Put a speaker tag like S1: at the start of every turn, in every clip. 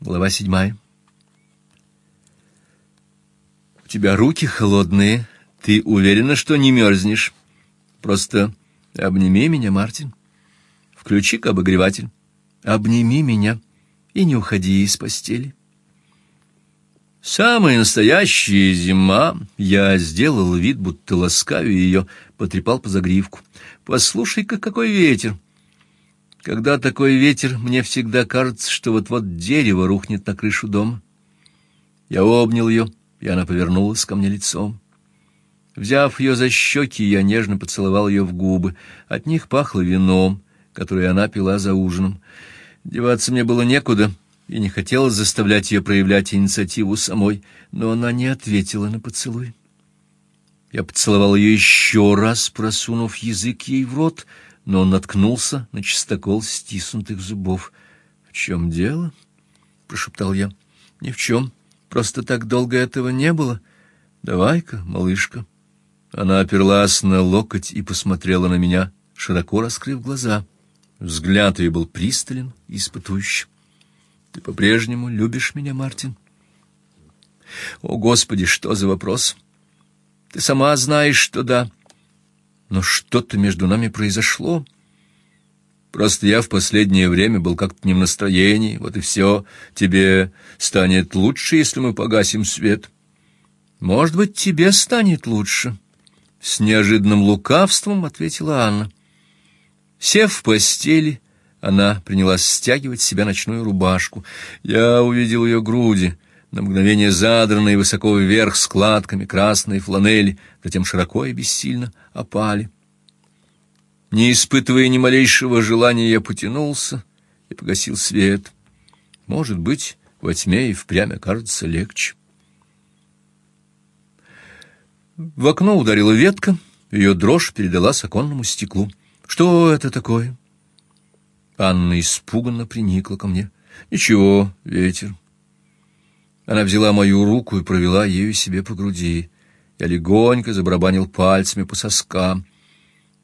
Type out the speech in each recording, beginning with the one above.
S1: Глава седьмая. У тебя руки холодные. Ты уверена, что не мерзнешь? Просто обними меня, Мартин. Включи-ка обогреватель. Обними меня и не уходи из постели. Самая настоящая зима. Я сделал вид, будто ласкаю ее, потрепал по загривку. Послушай-ка, какой ветер. Когда такой ветер, мне всегда кажется, что вот-вот дерево рухнет на крышу дома. Я обнял ее, и она повернулась ко мне лицом. Взяв ее за щеки, я нежно поцеловал ее в губы. От них пахло вином, которое она пила за ужином. Деваться мне было некуда, и не хотелось заставлять ее проявлять инициативу самой, но она не ответила на поцелуй. Я поцеловал ее еще раз, просунув язык ей в рот — но он наткнулся на чистокол стиснутых зубов. "В чем дело?" прошептал я. "Ни в чем. Просто так долго этого не было. Давай-ка, малышка". Она оперлась на локоть и посмотрела на меня, широко раскрыв глаза. Взгляд ее был пристален и испытующий. "Ты по-прежнему любишь меня, Мартин?" "О, господи, что за вопрос?" "Ты сама знаешь, что да." Но что-то между нами произошло. Просто я в последнее время был как-то не в настроении, вот и все. Тебе станет лучше, если мы погасим свет. Может быть, тебе станет лучше, с неожиданным лукавством ответила Анна. Сев в постели, она принялась стягивать с себя ночную рубашку. Я увидел ее груди на мгновение задранные высоко вверх складками красной фланели, затем широко и бессильно опали. Не испытывая ни малейшего желания, я потянулся и погасил свет. Может быть, во тьме и впрямь окажется легче. В окно ударила ветка, ее дрожь передала с оконному стеклу. Что это такое? Анна испуганно приникла ко мне. Ничего, ветер. Она взяла мою руку и провела ею себе по груди. Я легонько забарабанил пальцами по соскам.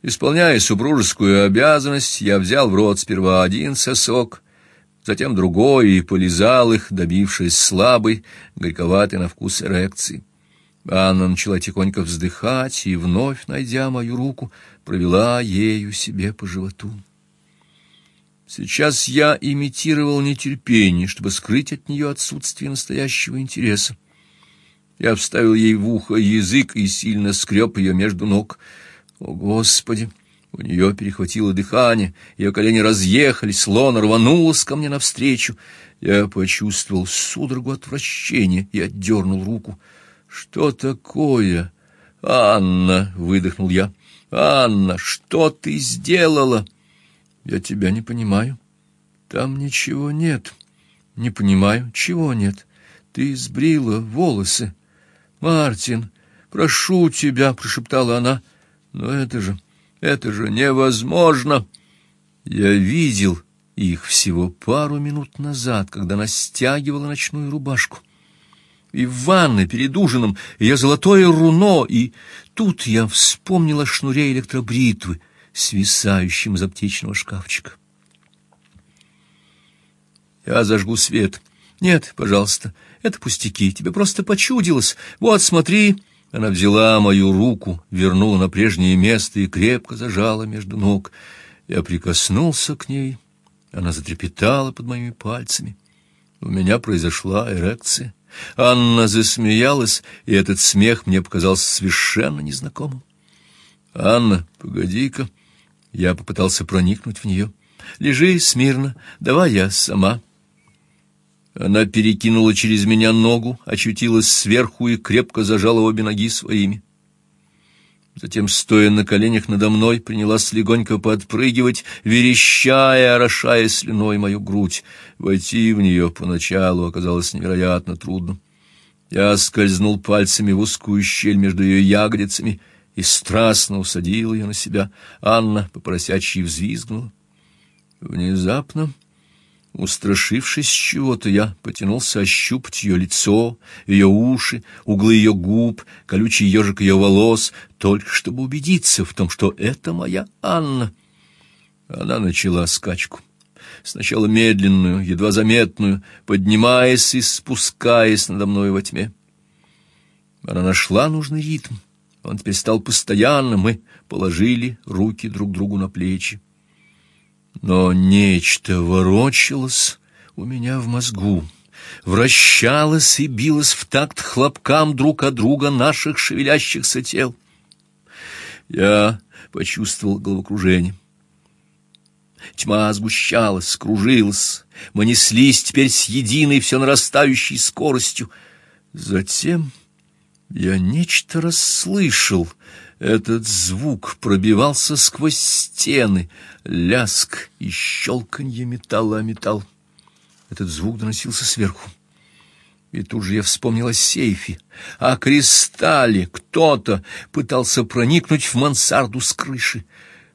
S1: Исполняя супружескую обязанность, я взял в рот сперва один сосок, затем другой и полизал их, добившись слабой, горьковатой на вкус эрекции. Анна начала тихонько вздыхать и, вновь найдя мою руку, провела ею себе по животу. Сейчас я имитировал нетерпение, чтобы скрыть от нее отсутствие настоящего интереса. Я вставил ей в ухо язык и сильно скреб ее между ног. О, господи! У нее перехватило дыхание, ее колени разъехались, слон рванулась ко мне навстречу. Я почувствовал судорогу отвращения и отдернул руку. Что такое? Анна, выдохнул я. Анна, что ты сделала? Я тебя не понимаю. Там ничего нет. Не понимаю, чего нет. Ты сбрила волосы. Мартин, прошу тебя, прошептала она. Но это же, это же невозможно. Я видел их всего пару минут назад, когда она стягивала ночную рубашку. И в ванной перед ужином ее золотое руно, и тут я вспомнила шнуре электробритвы — свисающим из аптечного шкафчика. Я зажгу свет. Нет, пожалуйста, это пустяки, тебе просто почудилось. Вот, смотри. Она взяла мою руку, вернула на прежнее место и крепко зажала между ног. Я прикоснулся к ней. Она затрепетала под моими пальцами. У меня произошла эрекция. Анна засмеялась, и этот смех мне показался совершенно незнакомым. Анна, погоди-ка. Я попытался проникнуть в нее. Лежи смирно, давай я сама. Она перекинула через меня ногу, очутилась сверху и крепко зажала обе ноги своими. Затем, стоя на коленях надо мной, принялась легонько подпрыгивать, верещая, орошая слюной мою грудь. Войти в нее поначалу оказалось невероятно трудно. Я скользнул пальцами в узкую щель между ее ягодицами — и страстно усадил ее на себя. Анна попросячьи взвизгнула. Внезапно, устрашившись чего-то, я потянулся ощупать ее лицо, ее уши, углы ее губ, колючий ежик ее волос, только чтобы убедиться в том, что это моя Анна. Она начала скачку. сначала медленную, едва заметную, поднимаясь и спускаясь надо мной во тьме. Она нашла нужный ритм. Он теперь стал постоянным, мы положили руки друг другу на плечи. Но нечто ворочалось у меня в мозгу, вращалось и билось в такт хлопкам друг от друга наших шевелящихся тел. Я почувствовал головокружение. Тьма сгущалась, скружилась. Мы неслись теперь с единой все нарастающей скоростью. Затем я нечто расслышал. Этот звук пробивался сквозь стены, ляск и щелканье металла о металл. Этот звук доносился сверху. И тут же я вспомнил о сейфе, о кристалле. Кто-то пытался проникнуть в мансарду с крыши.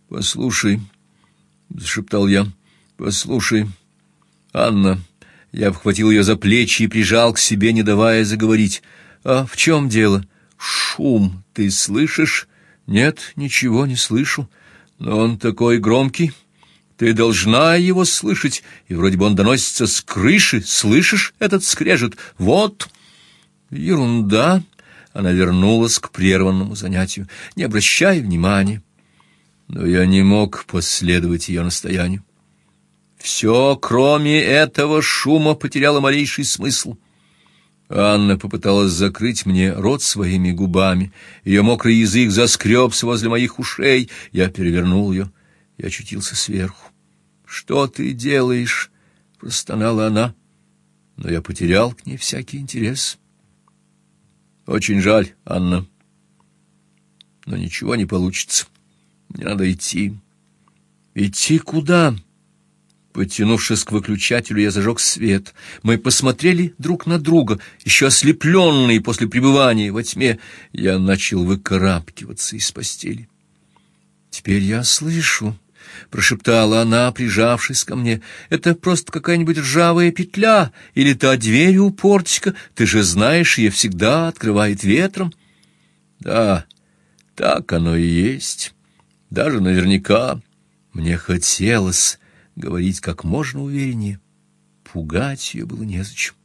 S1: «Послушай», — зашептал я, — «послушай, Анна». Я обхватил ее за плечи и прижал к себе, не давая заговорить. «А в чем дело? Шум ты слышишь?» «Нет, ничего не слышу. Но он такой громкий. Ты должна его слышать, и вроде бы он доносится с крыши. Слышишь этот скрежет? Вот!» «Ерунда!» Она вернулась к прерванному занятию. «Не обращай внимания». Но я не мог последовать ее настоянию. Все, кроме этого шума, потеряло малейший смысл. Анна попыталась закрыть мне рот своими губами. Ее мокрый язык заскребся возле моих ушей. Я перевернул ее и очутился сверху. «Что ты делаешь?» — простонала она. Но я потерял к ней всякий интерес. «Очень жаль, Анна. Но ничего не получится. Мне надо идти». «Идти куда?» Потянувшись к выключателю, я зажег свет. Мы посмотрели друг на друга, еще ослепленные после пребывания во тьме. Я начал выкарабкиваться из постели. «Теперь я слышу», — прошептала она, прижавшись ко мне. «Это просто какая-нибудь ржавая петля или та дверь у портика. Ты же знаешь, ее всегда открывает ветром». «Да, так оно и есть. Даже наверняка. Мне хотелось...» говорить как можно увереннее. Пугать ее было незачем.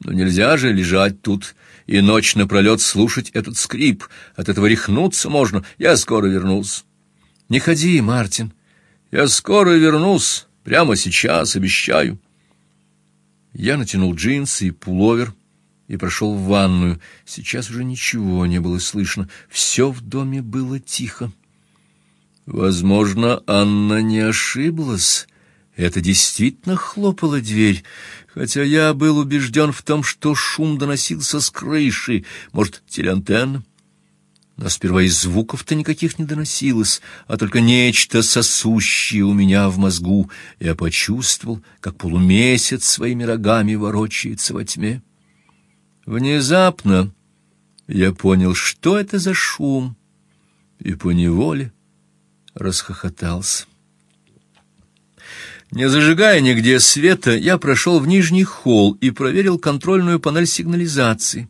S1: Но нельзя же лежать тут и ночь напролет слушать этот скрип. От этого рехнуться можно. Я скоро вернусь. Не ходи, Мартин. Я скоро вернусь. Прямо сейчас, обещаю. Я натянул джинсы и пуловер и прошел в ванную. Сейчас уже ничего не было слышно. Все в доме было тихо. Возможно, Анна не ошиблась. Это действительно хлопала дверь, хотя я был убежден в том, что шум доносился с крыши, может, телеантенна. Но сперва и звуков-то никаких не доносилось, а только нечто сосущее у меня в мозгу. Я почувствовал, как полумесяц своими рогами ворочается во тьме. Внезапно я понял, что это за шум, и поневоле расхохотался. Не зажигая нигде света, я прошел в нижний холл и проверил контрольную панель сигнализации.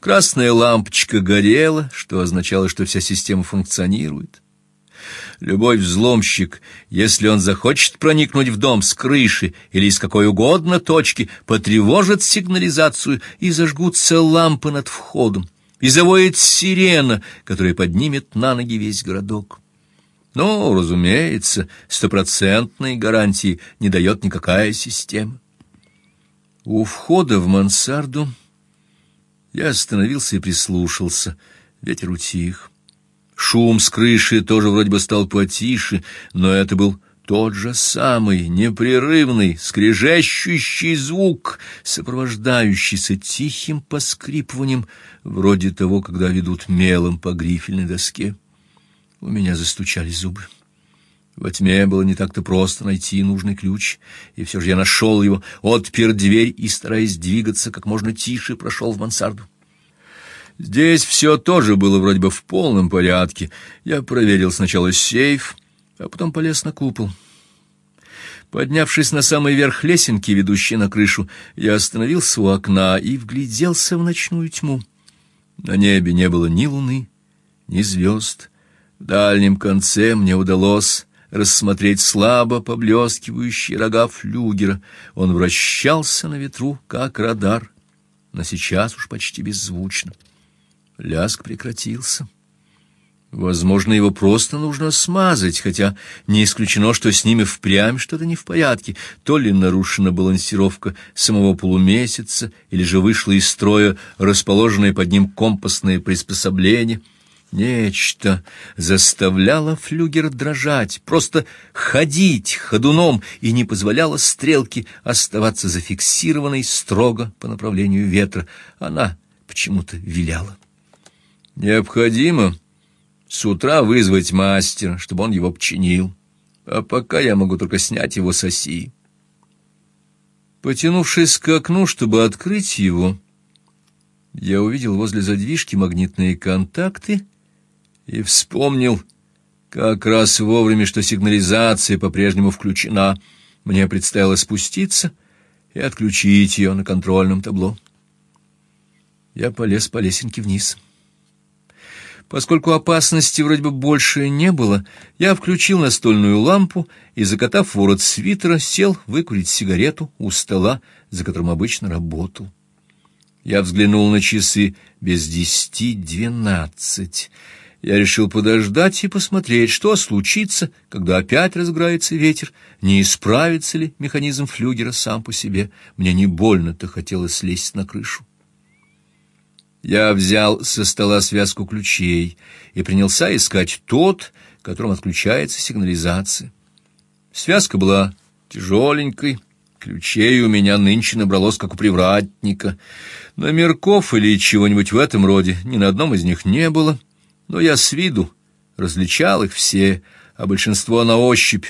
S1: Красная лампочка горела, что означало, что вся система функционирует. Любой взломщик, если он захочет проникнуть в дом с крыши или из какой угодно точки, потревожит сигнализацию и зажгутся лампы над входом, и завоет сирена, которая поднимет на ноги весь городок. Но, разумеется, стопроцентной гарантии не дает никакая система. У входа в мансарду я остановился и прислушался. Ветер утих. Шум с крыши тоже вроде бы стал потише, но это был тот же самый непрерывный, скрежещущий звук, сопровождающийся тихим поскрипыванием, вроде того, когда ведут мелом по грифельной доске. У меня застучали зубы. Во тьме было не так-то просто найти нужный ключ, и все же я нашел его, отпер дверь и, стараясь двигаться как можно тише, прошел в мансарду. Здесь все тоже было вроде бы в полном порядке. Я проверил сначала сейф, а потом полез на купол. Поднявшись на самый верх лесенки, ведущей на крышу, я остановился у окна и вгляделся в ночную тьму. На небе не было ни луны, ни звезд, в дальнем конце мне удалось рассмотреть слабо поблескивающие рога флюгера. Он вращался на ветру, как радар, но сейчас уж почти беззвучно. Ляск прекратился. Возможно, его просто нужно смазать, хотя не исключено, что с ними впрямь что-то не в порядке. То ли нарушена балансировка самого полумесяца, или же вышло из строя расположенное под ним компасное приспособление. Нечто заставляло флюгер дрожать, просто ходить ходуном и не позволяло стрелке оставаться зафиксированной строго по направлению ветра. Она почему-то виляла. Необходимо с утра вызвать мастера, чтобы он его починил. А пока я могу только снять его с оси. Потянувшись к окну, чтобы открыть его, я увидел возле задвижки магнитные контакты и вспомнил, как раз вовремя, что сигнализация по-прежнему включена. Мне предстояло спуститься и отключить ее на контрольном табло. Я полез по лесенке вниз. Поскольку опасности вроде бы больше не было, я включил настольную лампу и, закатав ворот свитера, сел выкурить сигарету у стола, за которым обычно работал. Я взглянул на часы без десяти двенадцать. Я решил подождать и посмотреть, что случится, когда опять разграется ветер, не исправится ли механизм флюгера сам по себе. Мне не больно-то хотелось слезть на крышу. Я взял со стола связку ключей и принялся искать тот, которым отключается сигнализация. Связка была тяжеленькой, ключей у меня нынче набралось, как у привратника. Номерков или чего-нибудь в этом роде ни на одном из них не было, но я с виду различал их все, а большинство на ощупь,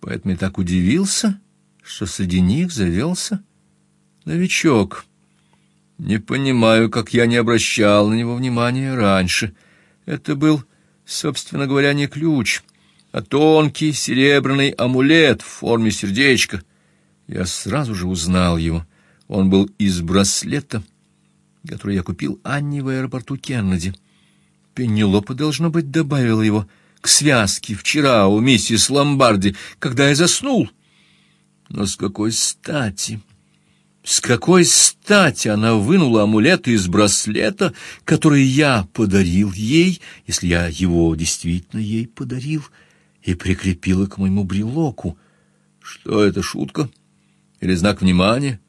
S1: поэтому я так удивился, что среди них завелся новичок — не понимаю, как я не обращал на него внимания раньше. Это был, собственно говоря, не ключ, а тонкий серебряный амулет в форме сердечка. Я сразу же узнал его. Он был из браслета, который я купил Анне в аэропорту Кеннеди. Пенелопа, должно быть, добавила его к связке вчера у миссис Ломбарди, когда я заснул. Но с какой стати... С какой стати она вынула амулет из браслета, который я подарил ей, если я его действительно ей подарил, и прикрепила к моему брелоку? Что это, шутка? Или знак внимания?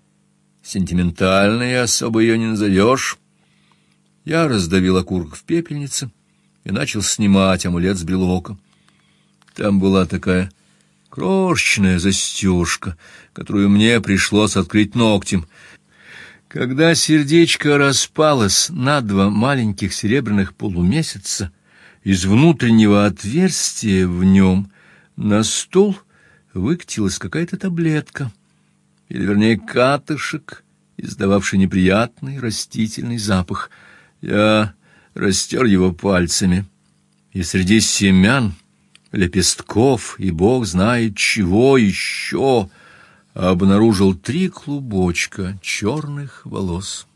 S1: Сентиментальной особо ее не назовешь. Я раздавил окурок в пепельнице и начал снимать амулет с брелока. Там была такая крошечная застежка, которую мне пришлось открыть ногтем. Когда сердечко распалось на два маленьких серебряных полумесяца, из внутреннего отверстия в нем на стол выкатилась какая-то таблетка, или, вернее, катышек, издававший неприятный растительный запах. Я растер его пальцами, и среди семян лепестков и бог знает чего еще, обнаружил три клубочка черных волос.